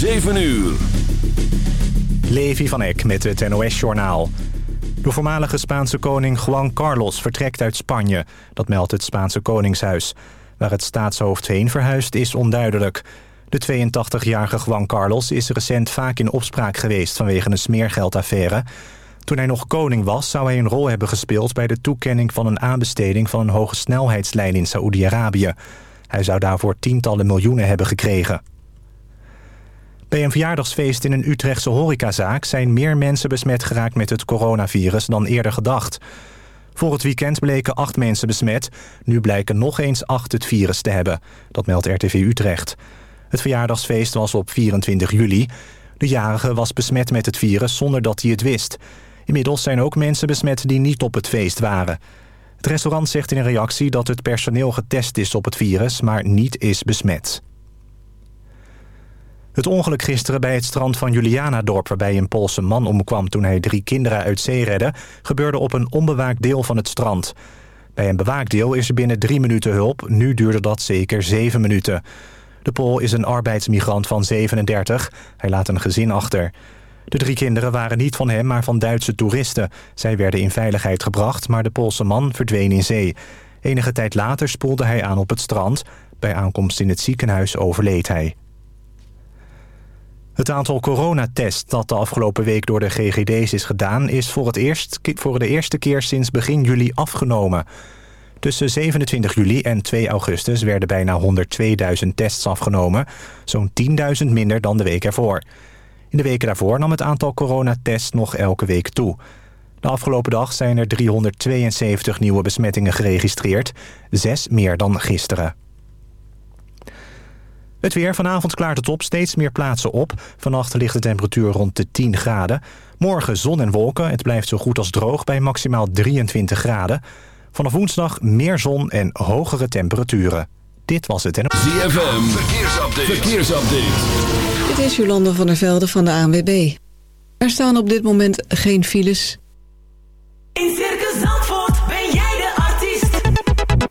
7 uur. Levi van Eck met het NOS-journaal. De voormalige Spaanse koning Juan Carlos vertrekt uit Spanje. Dat meldt het Spaanse Koningshuis. Waar het staatshoofd heen verhuist is onduidelijk. De 82-jarige Juan Carlos is recent vaak in opspraak geweest... vanwege een smeergeldaffaire. Toen hij nog koning was, zou hij een rol hebben gespeeld... bij de toekenning van een aanbesteding van een hoge snelheidslijn in Saoedi-Arabië. Hij zou daarvoor tientallen miljoenen hebben gekregen. Bij een verjaardagsfeest in een Utrechtse horecazaak... zijn meer mensen besmet geraakt met het coronavirus dan eerder gedacht. Voor het weekend bleken acht mensen besmet. Nu blijken nog eens acht het virus te hebben. Dat meldt RTV Utrecht. Het verjaardagsfeest was op 24 juli. De jarige was besmet met het virus zonder dat hij het wist. Inmiddels zijn ook mensen besmet die niet op het feest waren. Het restaurant zegt in een reactie dat het personeel getest is op het virus... maar niet is besmet. Het ongeluk gisteren bij het strand van Julianadorp... waarbij een Poolse man omkwam toen hij drie kinderen uit zee redde... gebeurde op een onbewaakt deel van het strand. Bij een bewaakt deel is er binnen drie minuten hulp. Nu duurde dat zeker zeven minuten. De Pool is een arbeidsmigrant van 37. Hij laat een gezin achter. De drie kinderen waren niet van hem, maar van Duitse toeristen. Zij werden in veiligheid gebracht, maar de Poolse man verdween in zee. Enige tijd later spoelde hij aan op het strand. Bij aankomst in het ziekenhuis overleed hij. Het aantal coronatests dat de afgelopen week door de GGD's is gedaan... is voor, het eerst, voor de eerste keer sinds begin juli afgenomen. Tussen 27 juli en 2 augustus werden bijna 102.000 tests afgenomen. Zo'n 10.000 minder dan de week ervoor. In de weken daarvoor nam het aantal coronatests nog elke week toe. De afgelopen dag zijn er 372 nieuwe besmettingen geregistreerd. Zes meer dan gisteren. Het weer. Vanavond klaart het op. Steeds meer plaatsen op. Vannacht ligt de temperatuur rond de 10 graden. Morgen zon en wolken. Het blijft zo goed als droog bij maximaal 23 graden. Vanaf woensdag meer zon en hogere temperaturen. Dit was het. ZFM. Verkeersupdate. Verkeersupdate. Dit is Jolanda van der Velde van de ANWB. Er staan op dit moment geen files. In Circus Zandvoort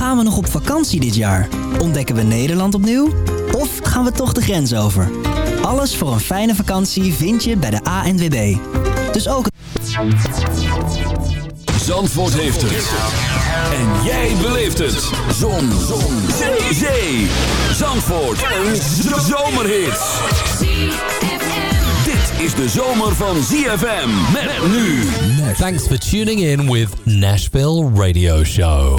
Gaan we nog op vakantie dit jaar? Ontdekken we Nederland opnieuw? Of gaan we toch de grens over? Alles voor een fijne vakantie vind je bij de ANWB. Dus ook... Zandvoort heeft het. En jij beleeft het. Zon. Zon. Zee. Zee. Zandvoort. Een zomerhit. Dit is de zomer van ZFM. Met nu. Thanks for tuning in with Nashville Radio Show.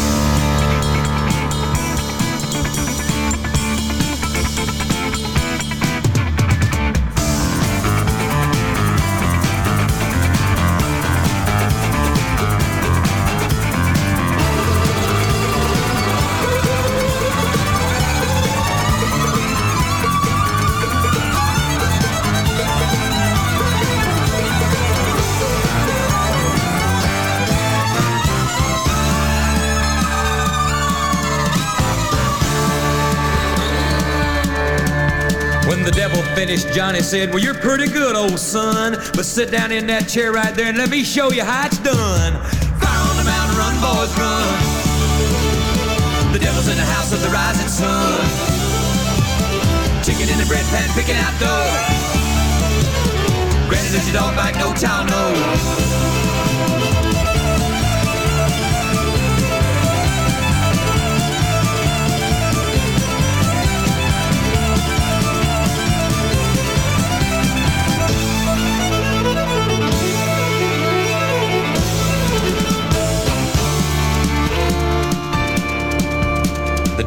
finished, Johnny said, Well, you're pretty good, old son. But sit down in that chair right there and let me show you how it's done. Fire on the mountain, run, boys, run. The devil's in the house of the rising sun. Chicken in the bread pan, picking out dough. Granted, if you don't bite, no child knows.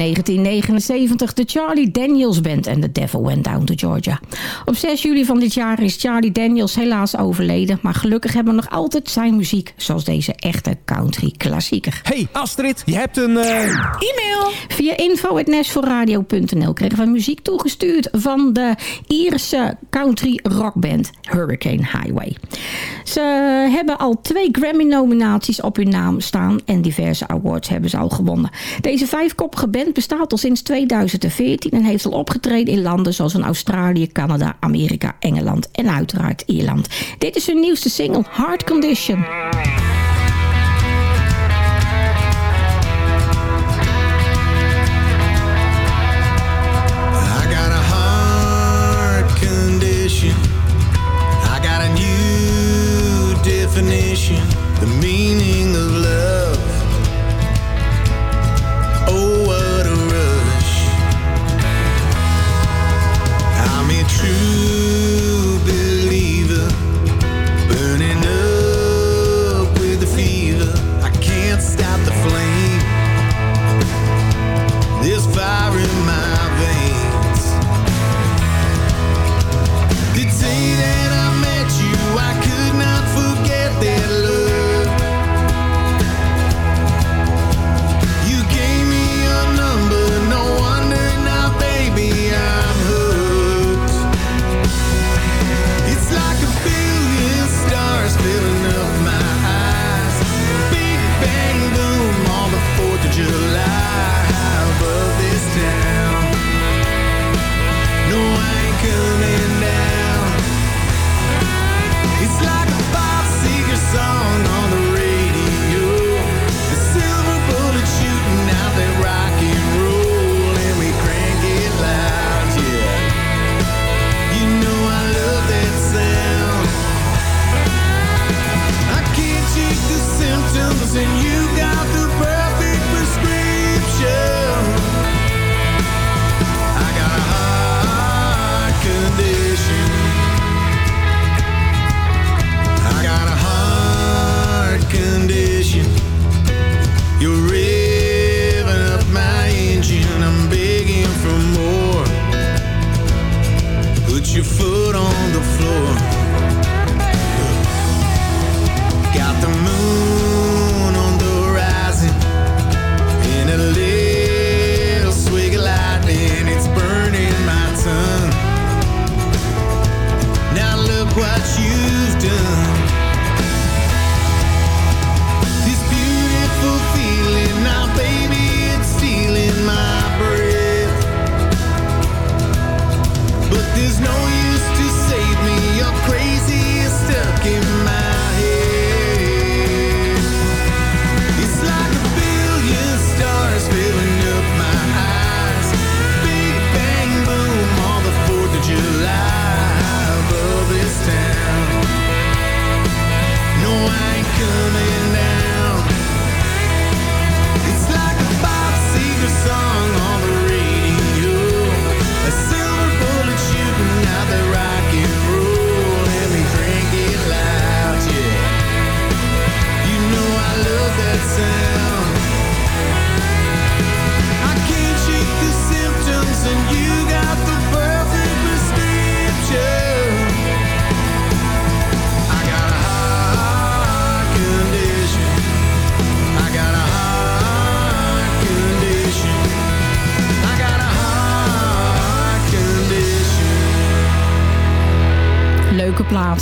1979 de Charlie Daniels Band en The Devil Went Down to Georgia. Op 6 juli van dit jaar is Charlie Daniels helaas overleden, maar gelukkig hebben we nog altijd zijn muziek, zoals deze echte country klassieker. Hey Astrid, je hebt een... Uh... E-mail! Via info.nashforradio.nl kregen we muziek toegestuurd van de Ierse country rockband Hurricane Highway. Ze hebben al twee Grammy-nominaties op hun naam staan en diverse awards hebben ze al gewonnen. Deze vijfkoppige band bestaat al sinds 2014 en heeft al opgetreden in landen zoals in Australië, Canada, Amerika, Engeland en uiteraard Ierland. Dit is hun nieuwste single Heart Condition. the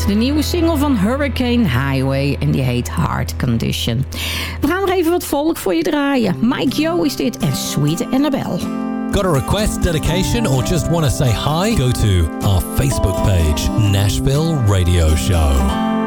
de nieuwe single van Hurricane Highway. En die heet Heart Condition. We gaan nog even wat volk voor je draaien. Mike Joe is dit en Sweet Annabelle. Got a request, dedication or just want to say hi? Go to our Facebook page, Nashville Radio Show.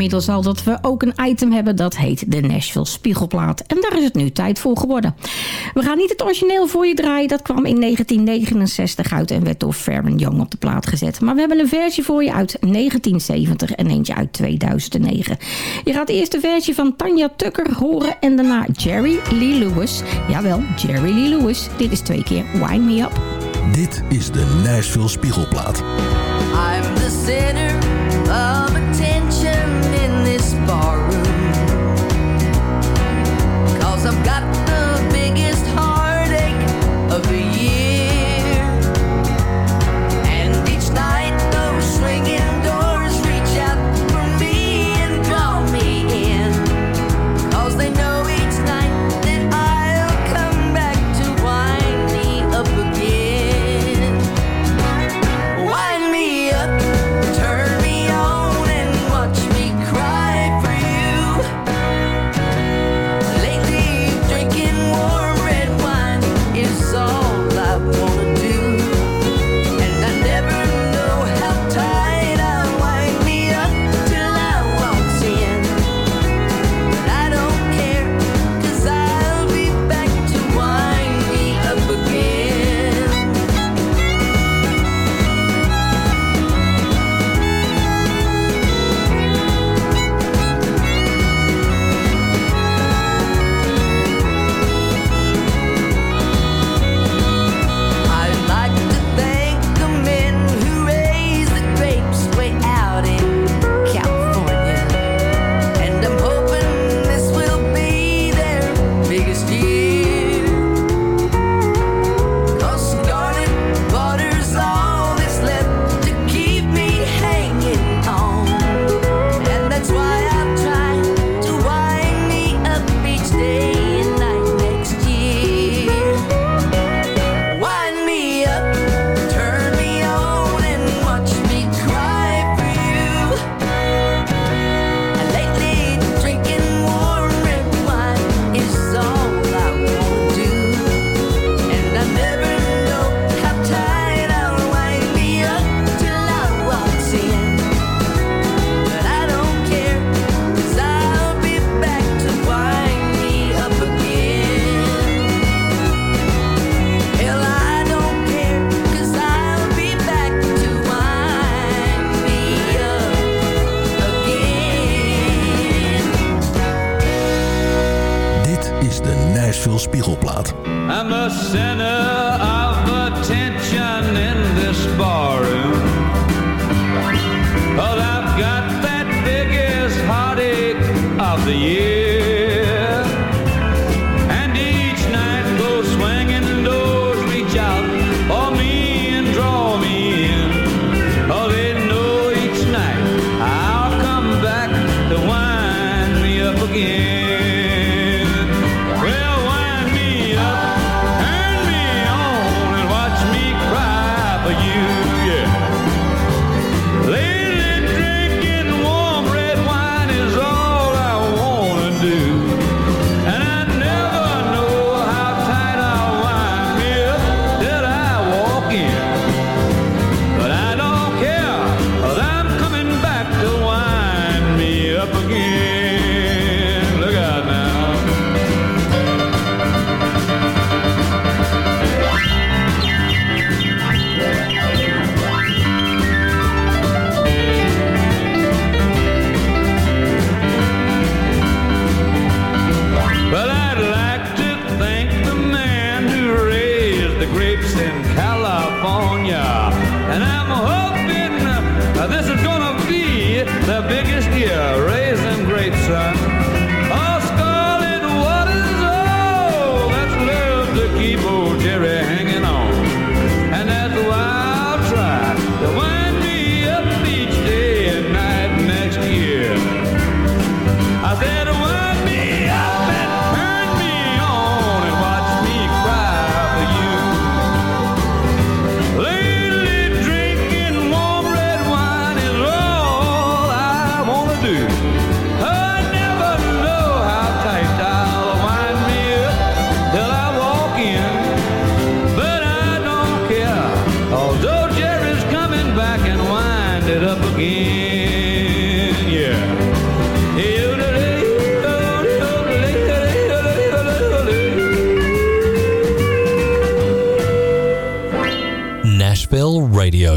inmiddels al dat we ook een item hebben dat heet de Nashville Spiegelplaat. En daar is het nu tijd voor geworden. We gaan niet het origineel voor je draaien. Dat kwam in 1969 uit en werd door Farron Young op de plaat gezet. Maar we hebben een versie voor je uit 1970 en eentje uit 2009. Je gaat eerst de versie van Tanja Tucker horen en daarna Jerry Lee Lewis. Jawel, Jerry Lee Lewis. Dit is twee keer Wind Me Up. Dit is de Nashville Spiegelplaat. I'm the center of attention.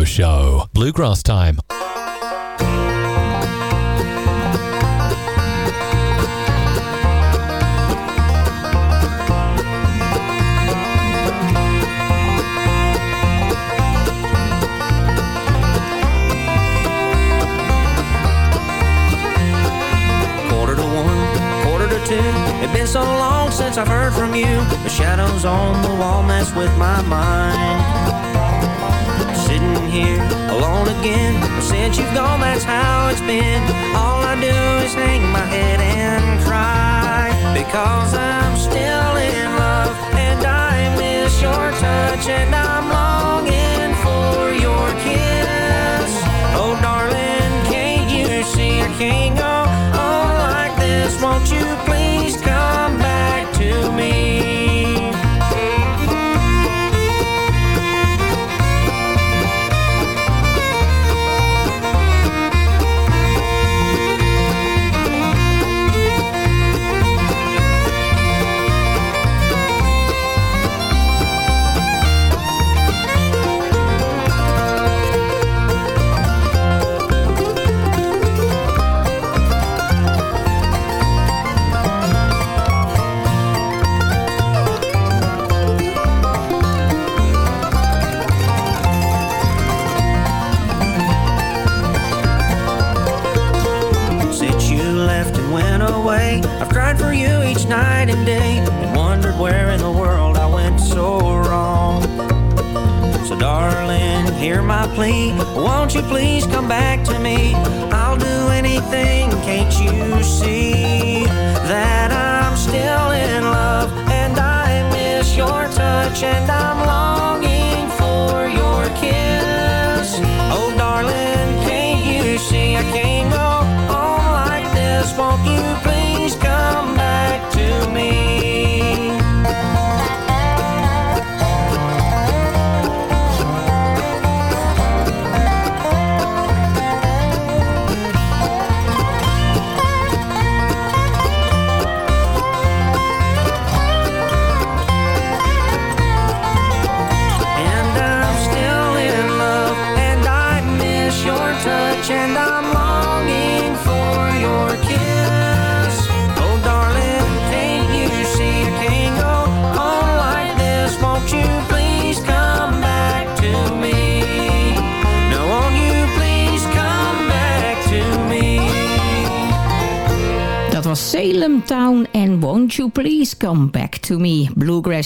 Show. Bluegrass time. It's been so long since I've heard from you. The shadows on the wall mess with my mind here alone again. Since you've gone, that's how it's been. All I do is hang my head and cry because I'm still in love and I miss your touch and I'm longing for your kiss. Oh, darling, can't you see I can't go on like this? Won't you please come back to me?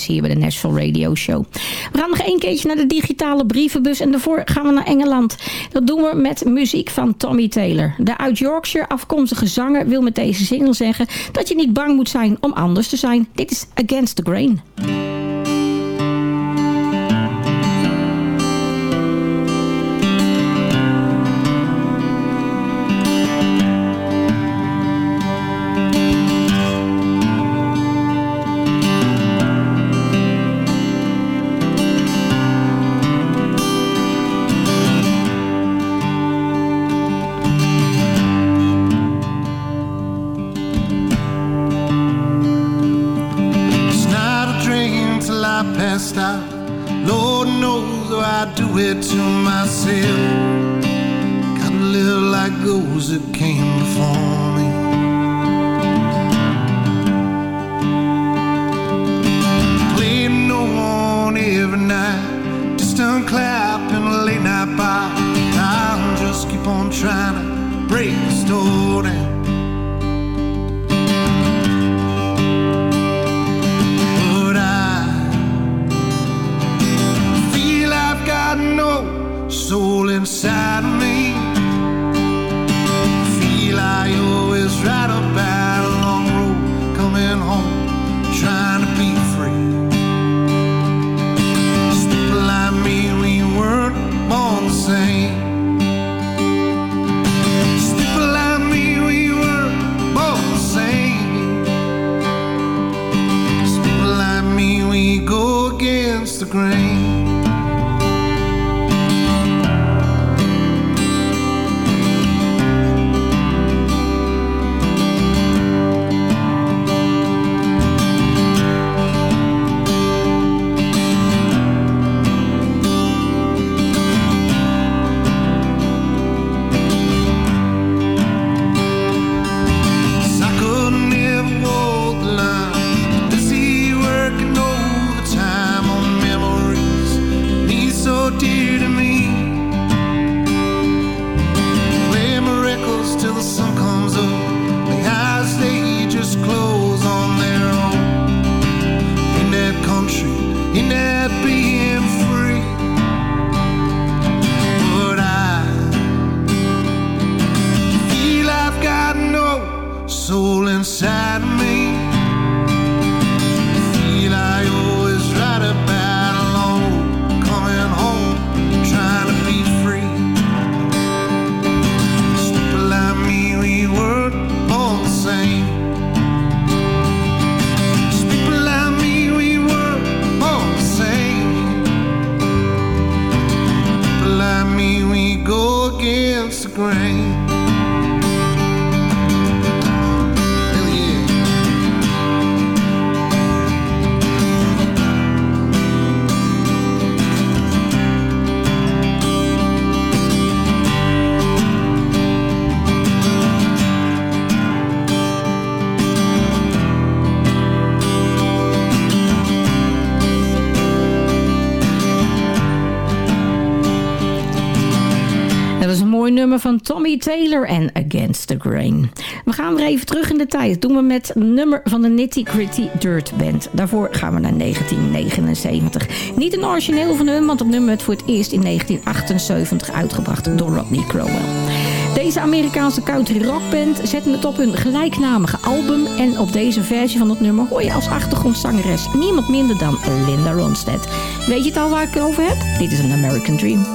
hier bij de National Radio Show. We gaan nog één keertje naar de digitale brievenbus en daarvoor gaan we naar Engeland. Dat doen we met muziek van Tommy Taylor. De uit Yorkshire afkomstige zanger wil met deze single zeggen dat je niet bang moet zijn om anders te zijn. Dit is Against the Grain. van Tommy Taylor en Against the Grain. We gaan weer even terug in de tijd. Dat doen we met nummer van de Nitty Gritty Dirt Band. Daarvoor gaan we naar 1979. Niet een origineel van hun, want het nummer werd voor het eerst in 1978 uitgebracht door Rodney Crowell. Deze Amerikaanse country rockband zetten het op hun gelijknamige album. En op deze versie van het nummer hoor je als achtergrondzangeres niemand minder dan Linda Ronstadt. Weet je het al waar ik het over heb? Dit is een American Dream.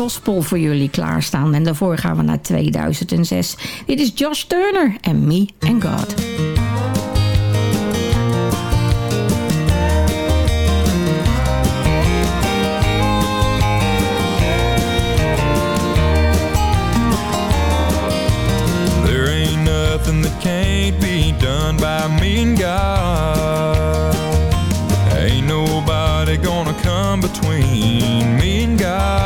gospel voor jullie klaarstaan. En daarvoor gaan we naar 2006. Dit is Josh Turner en Me and God. There ain't nothing that can't be done by me and God. Ain't nobody gonna come between me and God.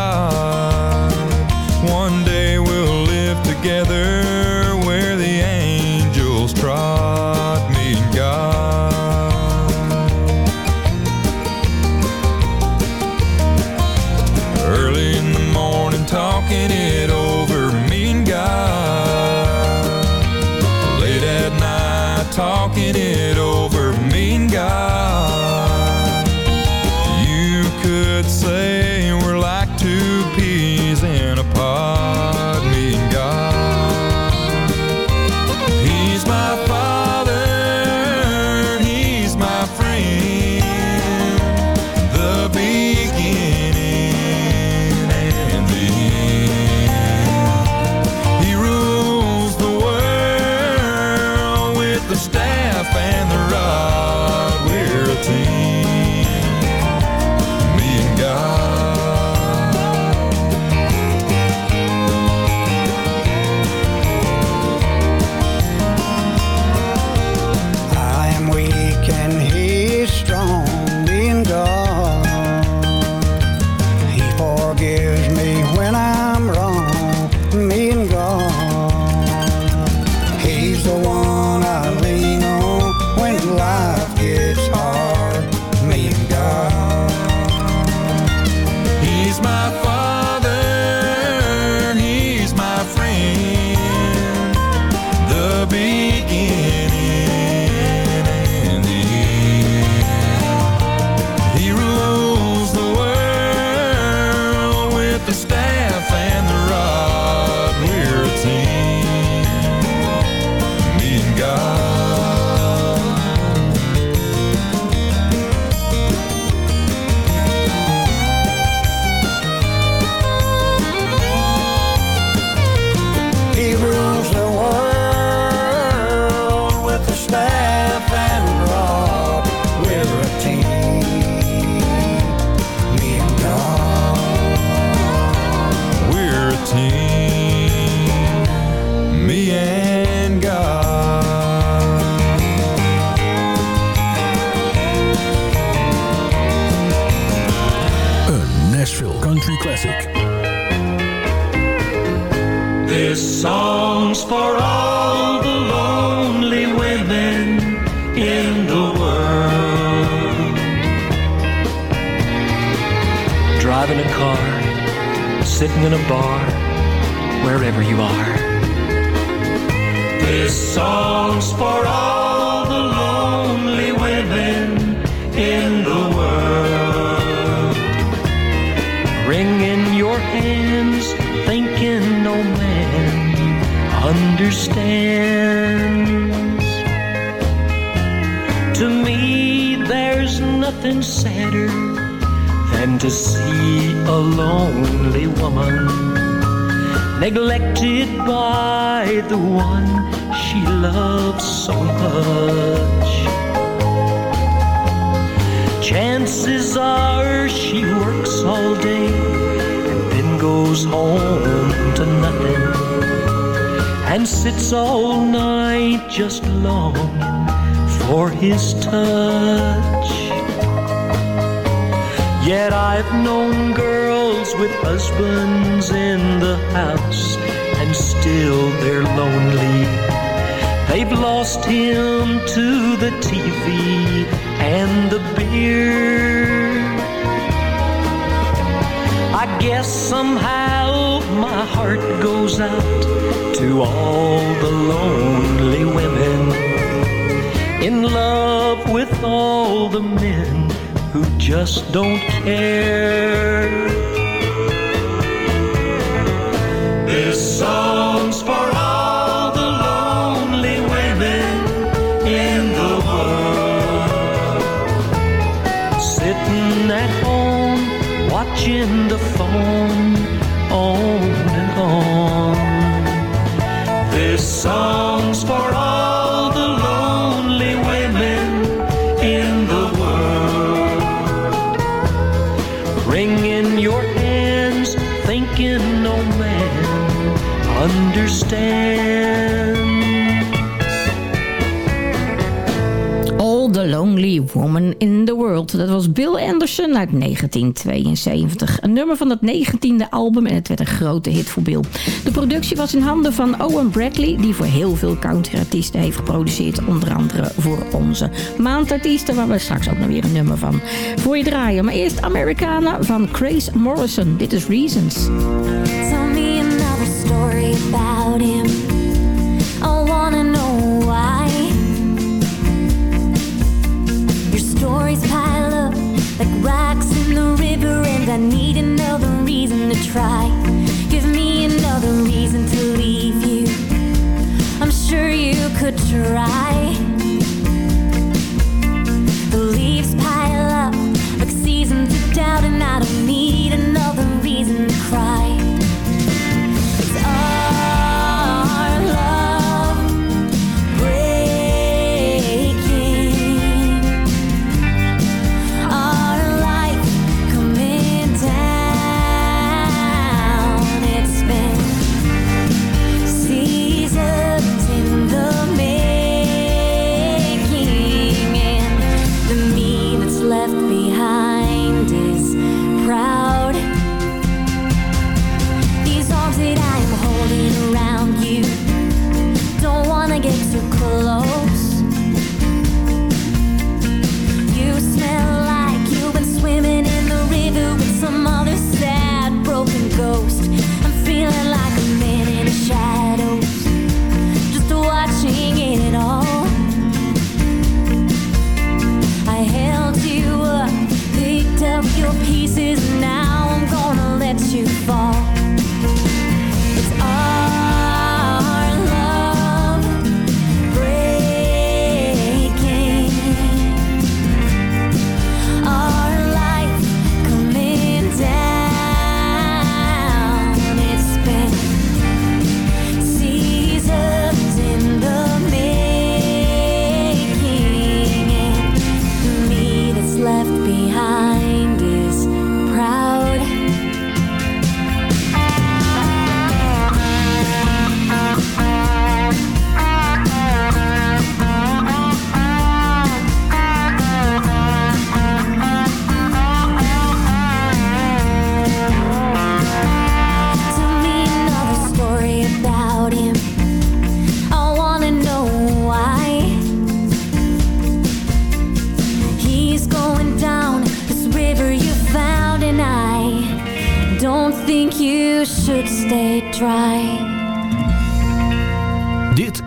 Yet I've known girls with husbands in the house, and still they're lonely. They've lost him to the TV and the beer. I guess somehow my heart goes out to all the lonely women in love with all the men who just don't care. This song's for all the lonely women in the world, sitting at home watching the phone on and on. This song. Woman in the World. Dat was Bill Anderson uit 1972. Een nummer van het 19e album en het werd een grote hit voor Bill. De productie was in handen van Owen Bradley... die voor heel veel countryartiesten heeft geproduceerd. Onder andere voor onze maandartiesten... waar we straks ook nog weer een nummer van voor je draaien. Maar eerst Americana van Grace Morrison. Dit is Reasons. Tell me another story about him. need another reason to try.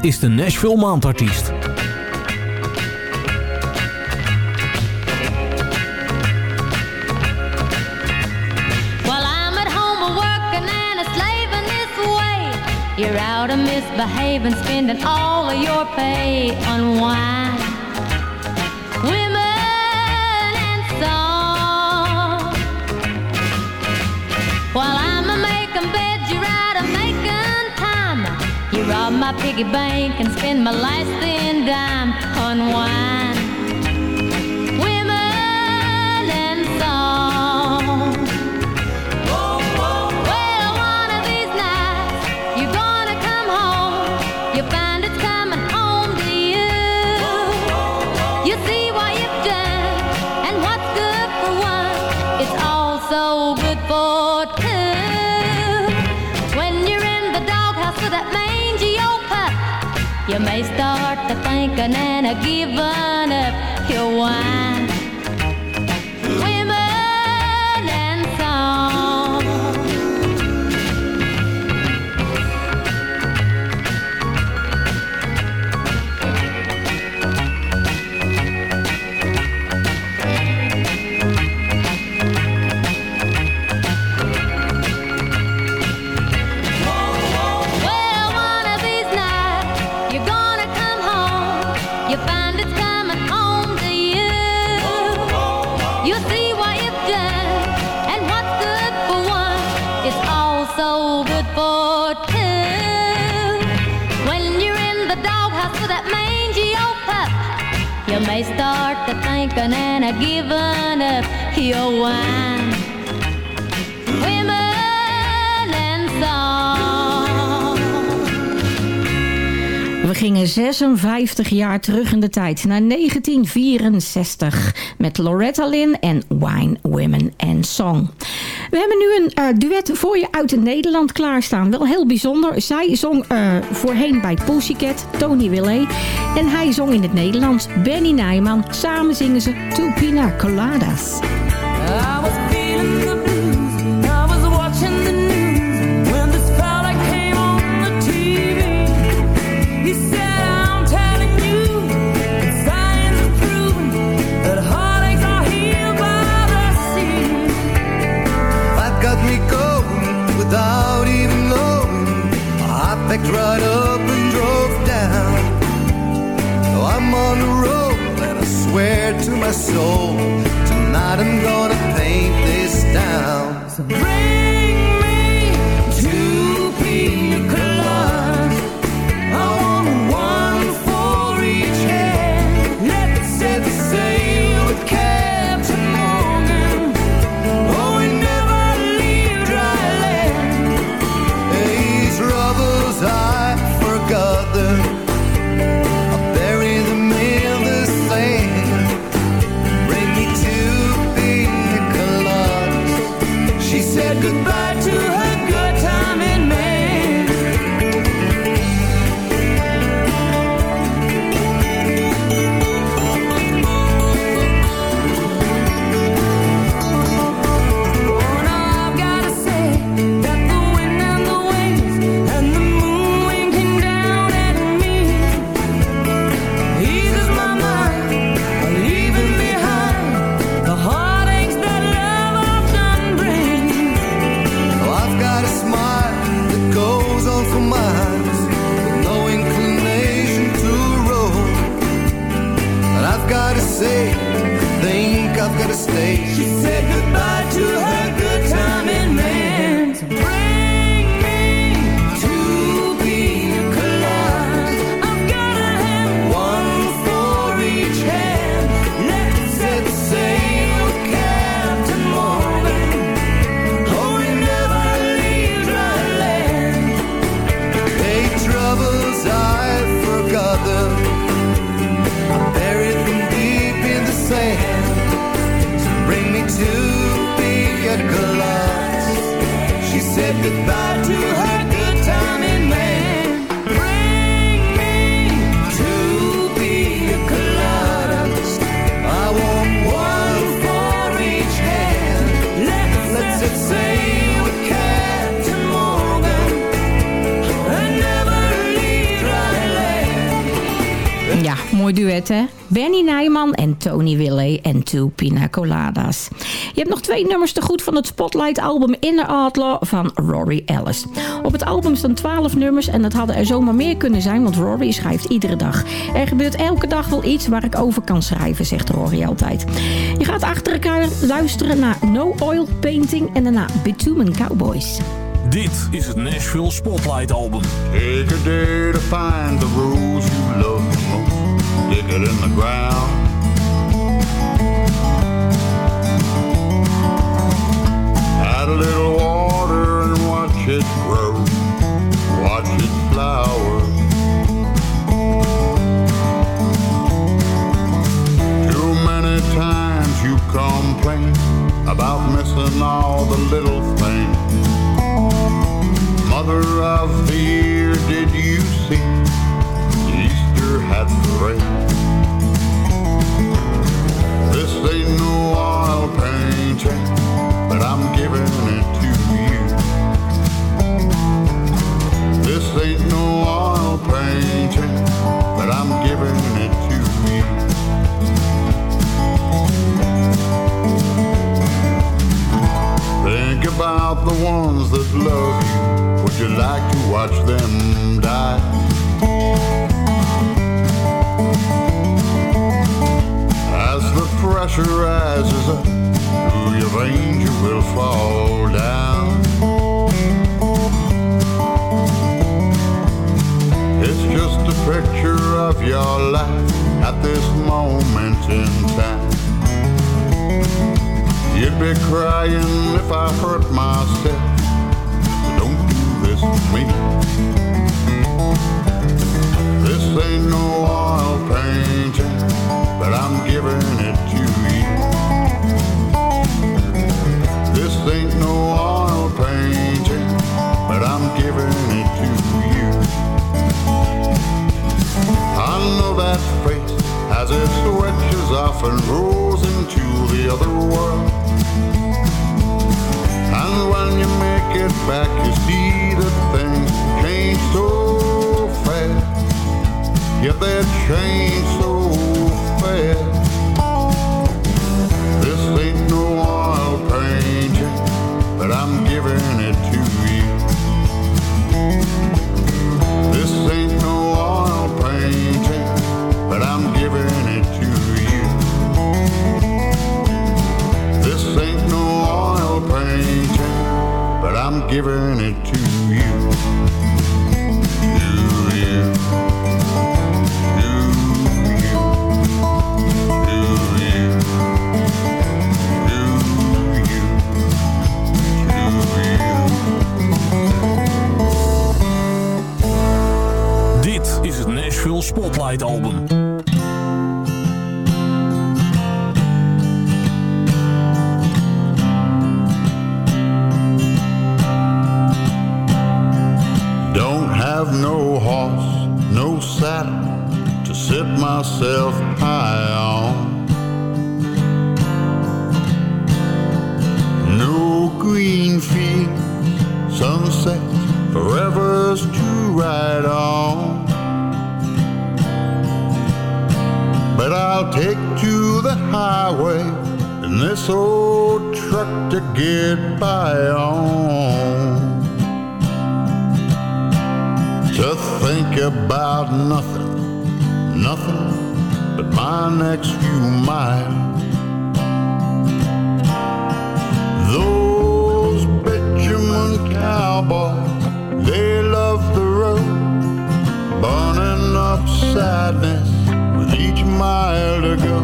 is de Nashville Maandartiest. You're out of misbehaving, spending all of your pay. Unwind. my piggy bank and spend my last thin dime on wine. And a given banana given up your wine Women and song We gingen 56 jaar terug in de tijd naar 1964 met Loretta Lynn en Wine, Women and Song. We hebben nu een eh, duet voor je uit Nederland klaarstaan. Wel heel bijzonder. Zij zong eh, voorheen bij Pussycat, Tony Willet. En hij zong in het Nederlands, Benny Nijman. Samen zingen ze Tupina Coladas. Ah, my soul. Tonight I'm gonna Tony Willey en Two Pina Coladas. Je hebt nog twee nummers te goed van het Spotlight-album Inner Outlaw van Rory Ellis. Op het album staan twaalf nummers en dat hadden er zomaar meer kunnen zijn, want Rory schrijft iedere dag. Er gebeurt elke dag wel iets waar ik over kan schrijven, zegt Rory altijd. Je gaat achter elkaar luisteren naar No Oil Painting en daarna Bitumen Cowboys. Dit is het Nashville Spotlight Album. Take a day to find the rules you love it in the ground. Add a little water and watch it grow, watch it flower. Too many times you complain about missing all the little things. Mother of the year, did you see Easter had the rain? painting, but I'm giving it to you. This ain't no painting, but I'm giving it to you. Think about the ones that love you. Would you like to watch them die? pressure rises up through your veins, you will fall down. It's just a picture of your life at this moment in time. You'd be crying if I hurt myself. But don't do this to me. This ain't no oil painting, but I'm giving it to you. quem to think about nothing, nothing but my next few miles. Those Benjamin cowboys, they love the road, burning up sadness with each mile to go,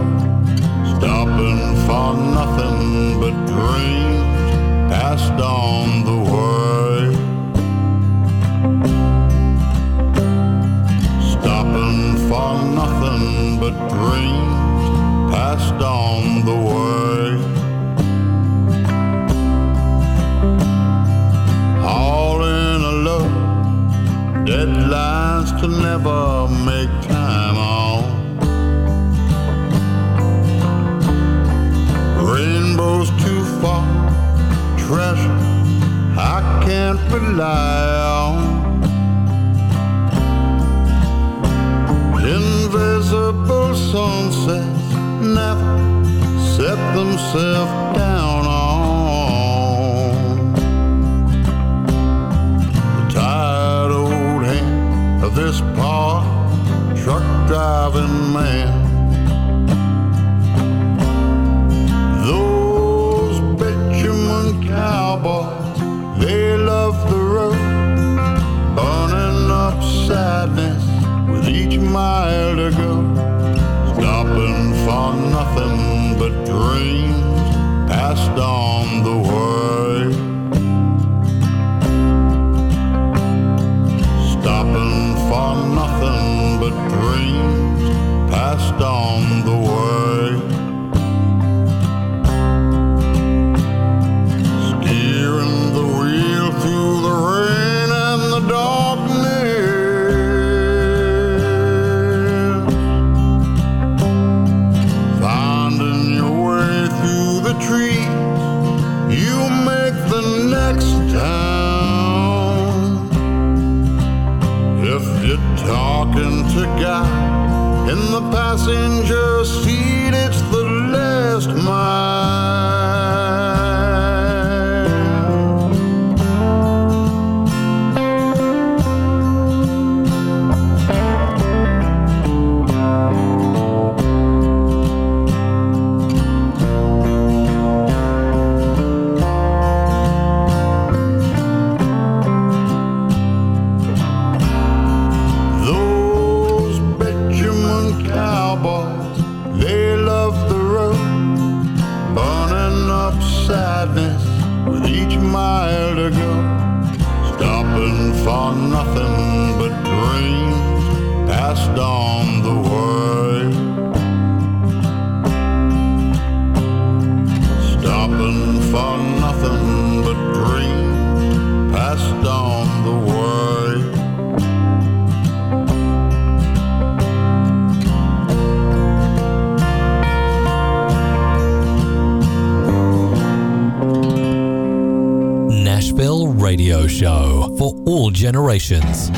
stopping for nothing but dreams passed on dreams passed on the way. All in a look. deadlines to never make time on. Rainbows too far, treasure I can't rely. Sunsets never set themselves down on the tired old hand of this poor truck driving man. Those bitumen cowboys, they love the road, burning up sadness with each mile to go. passed on Productions.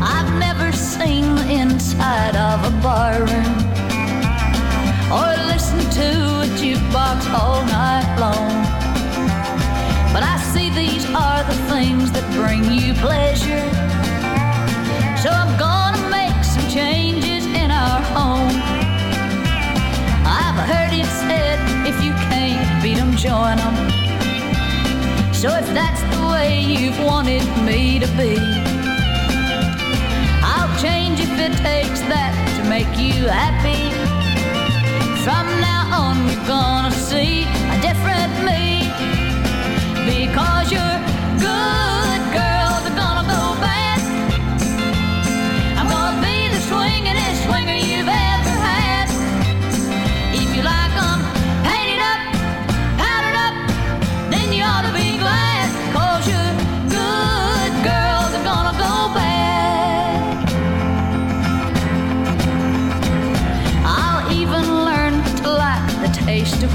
I've never seen the inside of a bar room, or listened to a jukebox all night long. But I see these are the things that bring you pleasure. So I'm gonna make some changes in our home. I've heard it said if you can't beat them, join them. So if that's the way you've wanted me to be, I'll change if it takes that to make you happy. From now on, you're gonna see.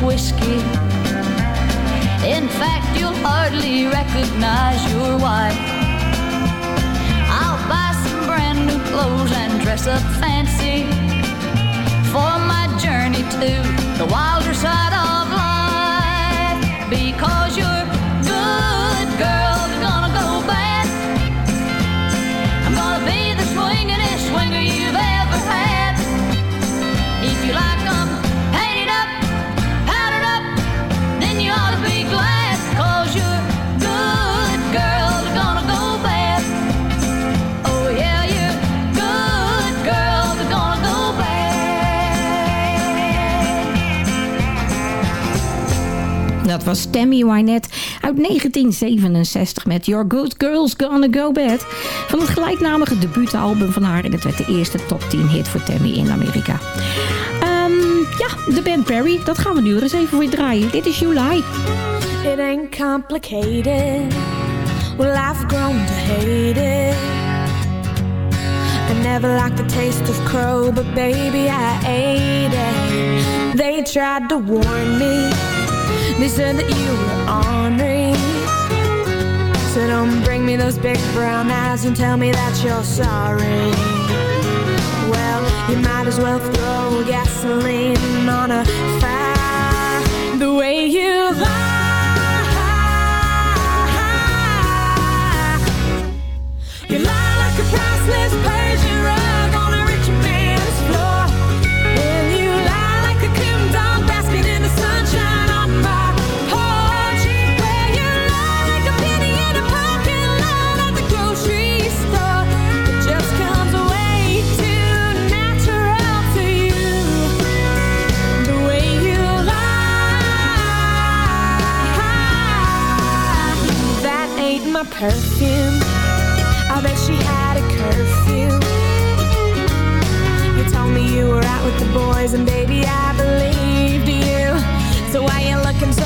whiskey. In fact, you'll hardly recognize your wife. I'll buy some brand new clothes and dress up fancy for my journey to the wilder side of life. Because you're dat was Tammy Wynette uit 1967 met Your Good Girls Gonna Go Bad. Van het gelijknamige debuutalbum van haar. En het werd de eerste top 10 hit voor Tammy in Amerika. Um, ja, de band Perry, dat gaan we nu eens even weer draaien. Dit is July. It ain't complicated. Well, I've grown to hate it. I never liked the taste of crow, but baby, I ate it. They tried to warn me. They said that you were ornery So don't bring me those big brown eyes And tell me that you're sorry Well, you might as well throw gasoline on a fire The way you lie You lie like a priceless Persian perfume. I bet she had a curfew. You told me you were out with the boys, and baby, I believed you. So why you looking so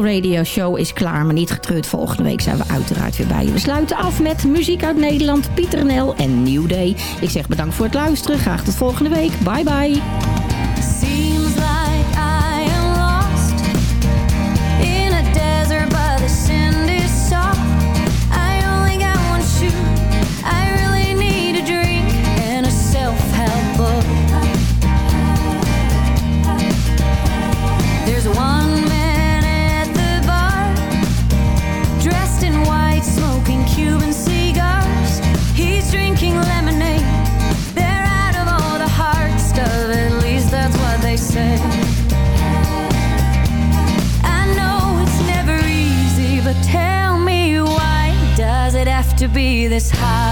Radio Show is klaar, maar niet getreurd. Volgende week zijn we uiteraard weer bij je. We sluiten af met muziek uit Nederland, Pieter Nel en New Day. Ik zeg bedankt voor het luisteren. Graag tot volgende week. Bye bye. this high